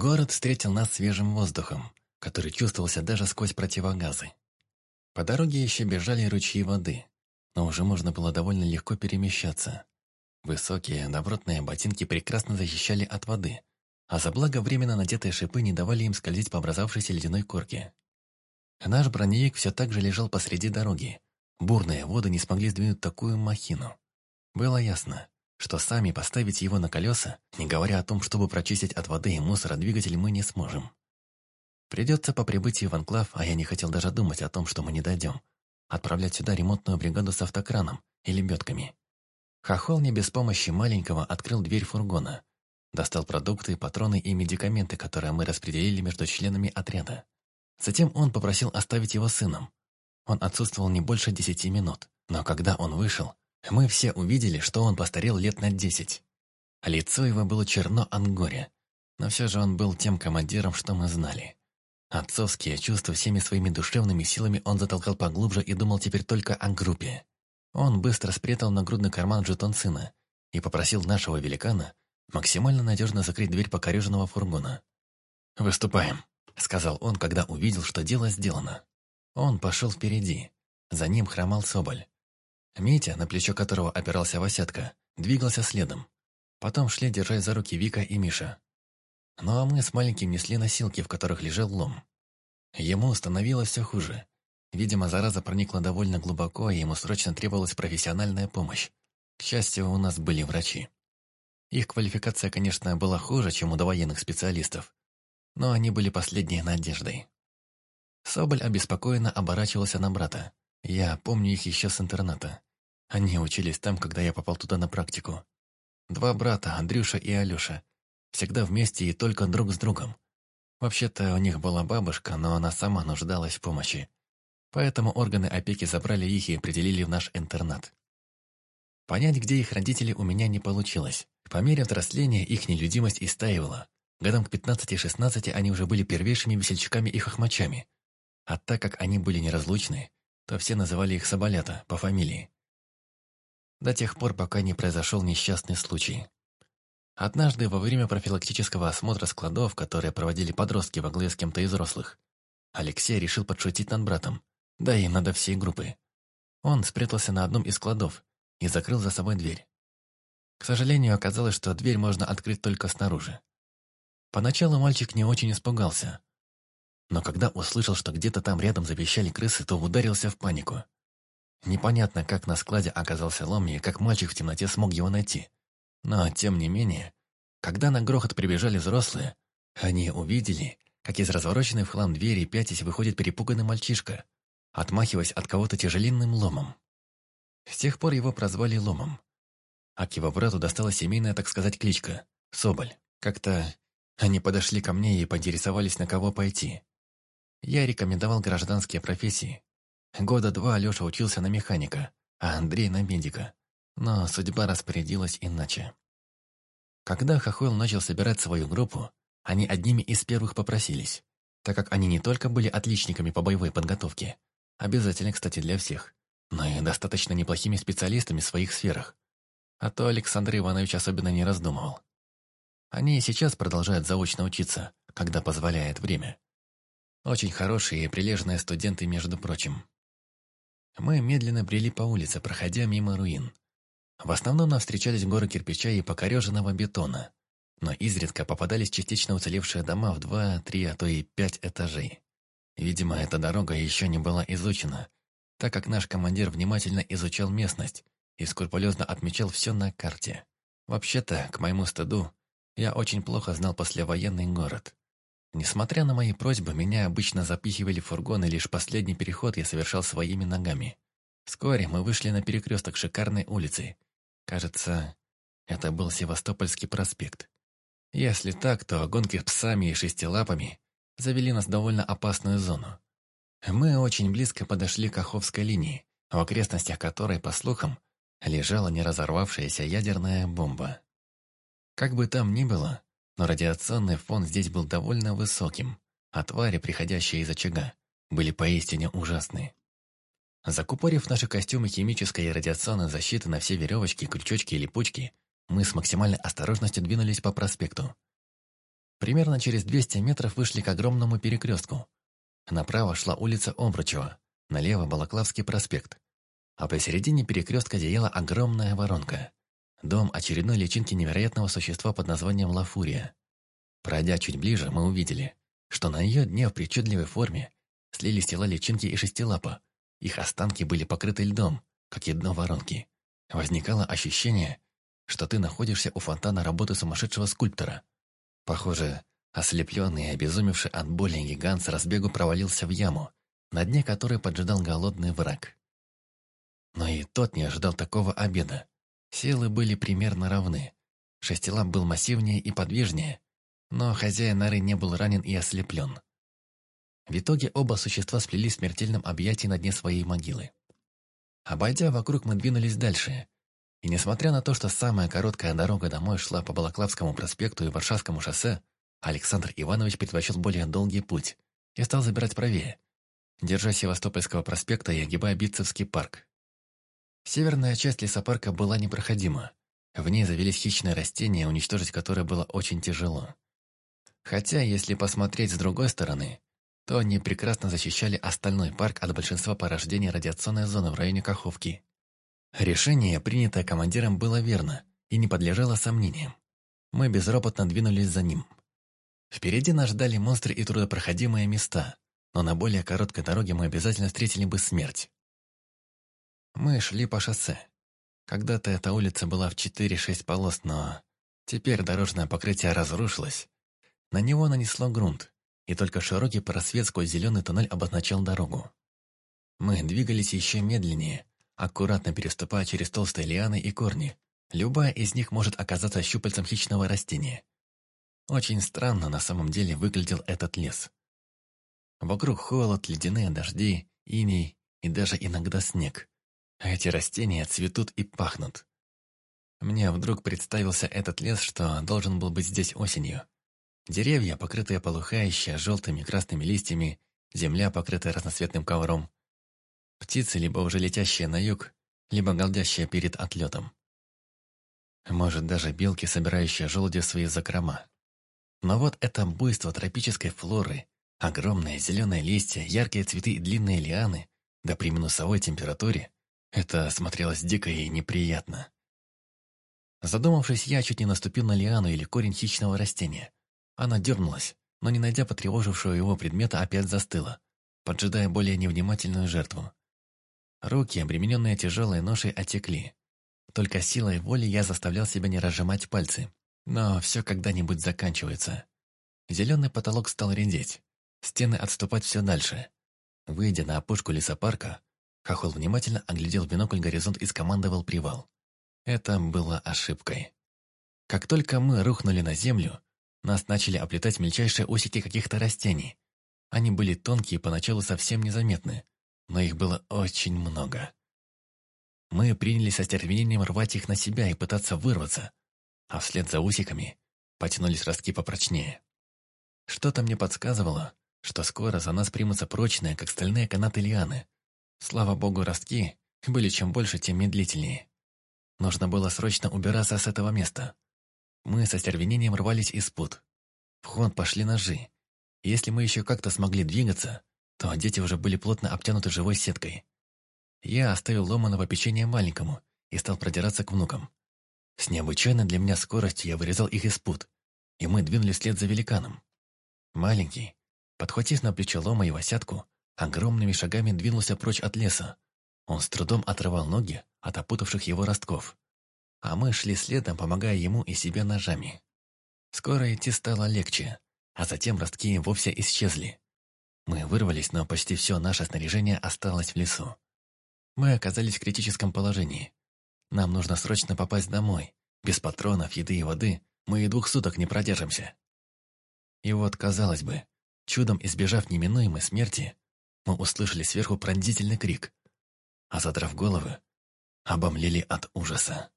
Город встретил нас свежим воздухом, который чувствовался даже сквозь противогазы. По дороге еще бежали ручьи воды, но уже можно было довольно легко перемещаться. Высокие, добротные ботинки прекрасно защищали от воды, а за благо надетые шипы не давали им скользить по образовавшейся ледяной корке. Наш броневик все так же лежал посреди дороги. Бурные воды не смогли сдвинуть такую махину. Было ясно, что сами поставить его на колеса, не говоря о том, чтобы прочистить от воды и мусора двигатель, мы не сможем. Придется по прибытии в Анклав, а я не хотел даже думать о том, что мы не дойдем, отправлять сюда ремонтную бригаду с автокраном и лебедками. Хохол не без помощи маленького открыл дверь фургона, достал продукты, патроны и медикаменты, которые мы распределили между членами отряда. Затем он попросил оставить его сыном. Он отсутствовал не больше десяти минут, но когда он вышел, мы все увидели, что он постарел лет на десять. Лицо его было черно от горя, но все же он был тем командиром, что мы знали. Отцовские чувства всеми своими душевными силами он затолкал поглубже и думал теперь только о группе. Он быстро спрятал на грудный карман жетон сына и попросил нашего великана максимально надежно закрыть дверь покореженного фургона. «Выступаем», — сказал он, когда увидел, что дело сделано. Он пошел впереди. За ним хромал Соболь. Митя, на плечо которого опирался Васятка, двигался следом. Потом шли, держась за руки Вика и Миша. Ну а мы с маленьким несли носилки, в которых лежал лом. Ему становилось все хуже. Видимо, зараза проникла довольно глубоко, и ему срочно требовалась профессиональная помощь. К счастью, у нас были врачи. Их квалификация, конечно, была хуже, чем у довоенных специалистов, но они были последней надеждой. Соболь обеспокоенно оборачивался на брата. Я помню их еще с интерната. Они учились там, когда я попал туда на практику. Два брата, Андрюша и Алёша, всегда вместе и только друг с другом. Вообще-то у них была бабушка, но она сама нуждалась в помощи. Поэтому органы опеки забрали их и определили в наш интернат. Понять, где их родители, у меня не получилось. По мере взросления их нелюдимость истаивала. Годам к 15-16 они уже были первейшими весельчаками и хохмачами. А так как они были неразлучны, то все называли их Соболята по фамилии. До тех пор, пока не произошел несчастный случай. Однажды во время профилактического осмотра складов, которые проводили подростки во главе с кем-то из взрослых, Алексей решил подшутить над братом, да и надо всей группы. Он спрятался на одном из складов и закрыл за собой дверь. К сожалению, оказалось, что дверь можно открыть только снаружи. Поначалу мальчик не очень испугался, но когда услышал, что где-то там рядом запищали крысы, то ударился в панику. Непонятно, как на складе оказался лом и как мальчик в темноте смог его найти. Но, тем не менее, когда на грохот прибежали взрослые, они увидели, как из развороченной в хлам двери пятясь выходит перепуганный мальчишка, отмахиваясь от кого-то тяжеленным ломом. С тех пор его прозвали Ломом. А к его брату досталась семейная, так сказать, кличка – Соболь. Как-то они подошли ко мне и поинтересовались, на кого пойти. Я рекомендовал гражданские профессии. Года два Алёша учился на механика, а Андрей на медика. Но судьба распорядилась иначе. Когда Хохол начал собирать свою группу, они одними из первых попросились, так как они не только были отличниками по боевой подготовке, обязательно, кстати, для всех, но и достаточно неплохими специалистами в своих сферах. А то Александр Иванович особенно не раздумывал. Они и сейчас продолжают заочно учиться, когда позволяет время. Очень хорошие и прилежные студенты, между прочим. Мы медленно брели по улице, проходя мимо руин. В основном нам встречались горы кирпича и покореженного бетона, но изредка попадались частично уцелевшие дома в два, три, а то и пять этажей. Видимо, эта дорога еще не была изучена, так как наш командир внимательно изучал местность и скрупулезно отмечал все на карте. Вообще-то, к моему стыду, я очень плохо знал послевоенный город. Несмотря на мои просьбы, меня обычно запихивали в фургон, и лишь последний переход я совершал своими ногами. Вскоре мы вышли на перекресток шикарной улицы. Кажется, это был Севастопольский проспект. Если так, то гонки с псами и шестилапами завели нас в довольно опасную зону. Мы очень близко подошли к Оховской линии, в окрестностях которой, по слухам, лежала неразорвавшаяся ядерная бомба. Как бы там ни было, но радиационный фон здесь был довольно высоким, а твари, приходящие из очага, были поистине ужасны. Закупорив наши костюмы химической и радиационной защиты на все веревочки, крючочки и липучки, мы с максимальной осторожностью двинулись по проспекту. Примерно через 200 метров вышли к огромному перекрестку. Направо шла улица Обручева, налево Балаклавский проспект. А посередине перекрестка зияла огромная воронка. Дом очередной личинки невероятного существа под названием Лафурия. Пройдя чуть ближе, мы увидели, что на ее дне в причудливой форме слились тела личинки и шестилапа. Их останки были покрыты льдом, как и дно воронки. Возникало ощущение, что ты находишься у фонтана работы сумасшедшего скульптора. Похоже, ослепленный и обезумевший от боли гигант с разбегу провалился в яму, на дне которой поджидал голодный враг. Но и тот не ожидал такого обеда. Силы были примерно равны. Шестилап был массивнее и подвижнее, но хозяин норы не был ранен и ослеплен. В итоге оба существа сплелись в смертельном объятии на дне своей могилы. Обойдя вокруг, мы двинулись дальше. И несмотря на то, что самая короткая дорога домой шла по Балаклавскому проспекту и Варшавскому шоссе, Александр Иванович предпочел более долгий путь и стал забирать правее, держа Севастопольского проспекта и огибая Битцевский парк. Северная часть лесопарка была непроходима. В ней завелись хищные растения, уничтожить которые было очень тяжело. Хотя, если посмотреть с другой стороны, то они прекрасно защищали остальной парк от большинства порождений радиационной зоны в районе Каховки. Решение, принятое командиром, было верно и не подлежало сомнениям. Мы безропотно двинулись за ним. Впереди нас ждали монстры и трудопроходимые места, но на более короткой дороге мы обязательно встретили бы смерть. Мы шли по шоссе. Когда-то эта улица была в 4-6 полос, но теперь дорожное покрытие разрушилось. На него нанесло грунт, и только широкий просвет сквозь зеленый туннель обозначал дорогу. Мы двигались еще медленнее, аккуратно переступая через толстые лианы и корни. Любая из них может оказаться щупальцем хищного растения. Очень странно на самом деле выглядел этот лес. Вокруг холод, ледяные дожди, иней и даже иногда снег. Эти растения цветут и пахнут. Мне вдруг представился этот лес, что должен был быть здесь осенью. Деревья, покрытые полухающие желтыми красными листьями, земля, покрытая разноцветным ковром. Птицы, либо уже летящие на юг, либо голдящие перед отлетом. Может, даже белки, собирающие желуди в свои закрома. Но вот это буйство тропической флоры, огромные зеленые листья, яркие цветы и длинные лианы, да при минусовой температуре, это смотрелось дико и неприятно. Задумавшись, я чуть не наступил на лиану или корень хищного растения. Она дернулась, но не найдя потревожившего его предмета, опять застыла, поджидая более невнимательную жертву. Руки, обремененные тяжелой ношей, отекли. Только силой воли я заставлял себя не разжимать пальцы. Но все когда-нибудь заканчивается. Зеленый потолок стал редеть. Стены отступать все дальше. Выйдя на опушку лесопарка, Хохол внимательно оглядел в бинокль горизонт и скомандовал привал. Это было ошибкой. Как только мы рухнули на землю, нас начали оплетать мельчайшие усики каких-то растений. Они были тонкие и поначалу совсем незаметны, но их было очень много. Мы принялись со стервенением рвать их на себя и пытаться вырваться, а вслед за усиками потянулись ростки попрочнее. Что-то мне подсказывало, что скоро за нас примутся прочные, как стальные канаты лианы. Слава богу, ростки были чем больше, тем медлительнее. Нужно было срочно убираться с этого места. Мы со стервенением рвались из пут. В ход пошли ножи. Если мы еще как-то смогли двигаться, то дети уже были плотно обтянуты живой сеткой. Я оставил ломаного печенья маленькому и стал продираться к внукам. С необычайной для меня скоростью я вырезал их из пут, и мы двинулись вслед за великаном. Маленький, подхватив на плечо лома и восятку, огромными шагами двинулся прочь от леса. Он с трудом отрывал ноги от опутавших его ростков. А мы шли следом, помогая ему и себе ножами. Скоро идти стало легче, а затем ростки вовсе исчезли. Мы вырвались, но почти все наше снаряжение осталось в лесу. Мы оказались в критическом положении. Нам нужно срочно попасть домой. Без патронов, еды и воды мы и двух суток не продержимся. И вот, казалось бы, чудом избежав неминуемой смерти, мы услышали сверху пронзительный крик, а задрав головы, обомлели от ужаса.